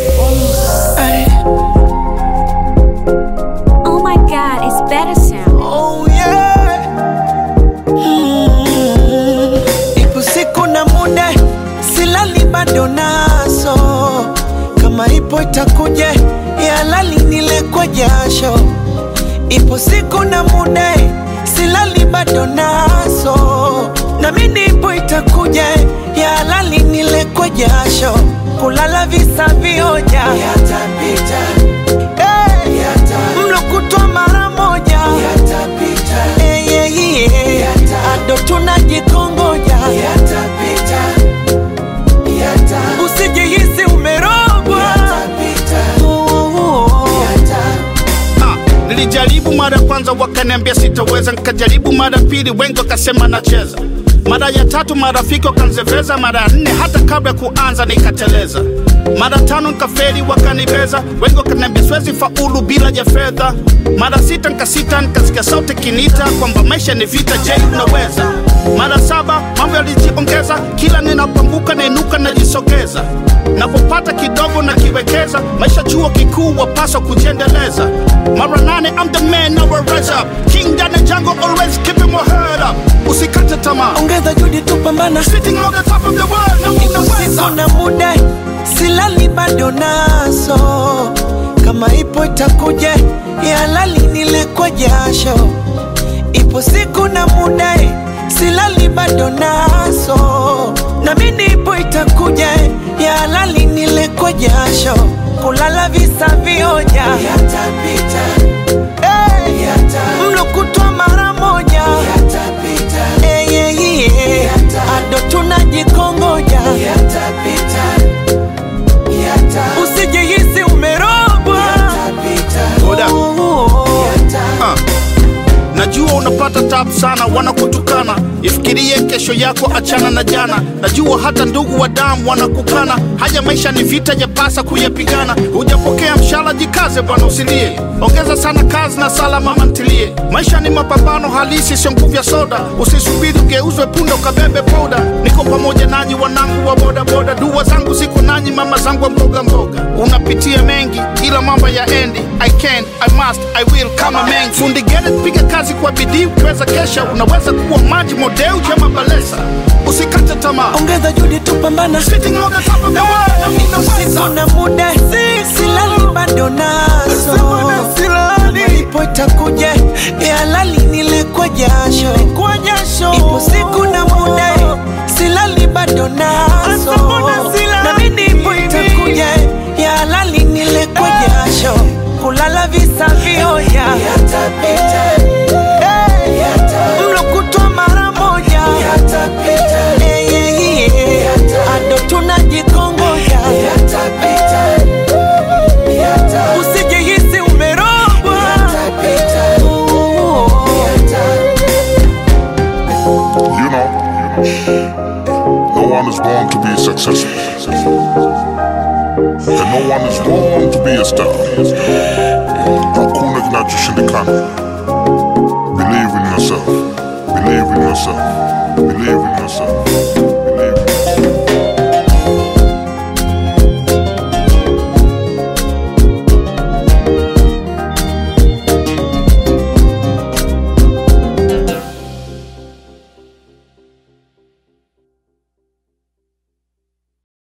this. Ay. Oh my god, it's better sound. Oh yeah. Mm. Ipo siku na muda silali bado naso, kama ipo itakuja, yalali nile kwa jasho. Ipo siku na muda silali bado naso, na mimi ipo itakuja, yalali nile kwa jasho kulala visa vioja yatapita, hey, mlo kutwa mara moja. Yatapita, hey, yeah, yeah. ado tunajikongoja. Yatapita, usijihisi umerogwa. Yatapita, Ah, nilijaribu mara kwanza wakaniambia sitaweza, nkajaribu mara pili, wengi wakasema nacheza. Mara ya tatu marafiki wakanzeveza, mara ya nne hata kabla ya kuanza nikateleza. Mara tano nikaferi wakanibeza, wengi wakaniambia siwezi faulu bila ya fedha. Mara sita nikasita, nikasikia sauti kinita kwamba maisha ni vita, je, unaweza? Yalijiongeza, kila ninapanguka nainuka najisogeza. Napopata kidogo na kiwekeza maisha chuo kikuu wapaswa kujiendeleza. Mara nane I'm the man I rise up. King the jungle always keeping my head up. Usikate tamaa. Ongeza juhudi tupambana sitting on the top of the world na unaweza na muda, silali bado naso, kama ipo itakuja, halali nile kwa jasho. Ipo siku na muda, silali bado naso, Visa vioja. Yatapita, hey, mlo kutwa mara moja. Yatapita, hey, ado tunajikongoja. Yatapita, usijihisi umerogwa. Hold up. Ah. najua unapata tabu sana wanakutukana ifikirie kesho yako achana na jana. Najua hata ndugu wa damu wanakukana. Haya maisha ni vita yapasa kuyapigana. Hujapokea mshala jikaze bwana usilie. Ongeza sana kazi na sala mama ntilie. Maisha ni mapambano halisi sio nguvu ya soda. Usisubiri ugeuzwe punda ukabebe poda niko pamoja nanyi wanangu wa bodaboda. Ziko nanyi mama zangu wa mboga mboga. Unapitia mengi ila mamba ya endi. I can i must i will kama mengi. Fundi gene piga kazi kwa bidii ukiweza kesha unaweza kuwa maji modeu jama balesa. Usikate tamaa. Ongeza juhudi tupambana sitting on the top of the world na muda silali bado naso ipo itakuja ya halali nile kwa jasho. Ipo siku na muda silali bado naso no one is born to be a star. Hakuna kinachoshindikana. Believe in yourself. Believe in yourself. Believe in yourself.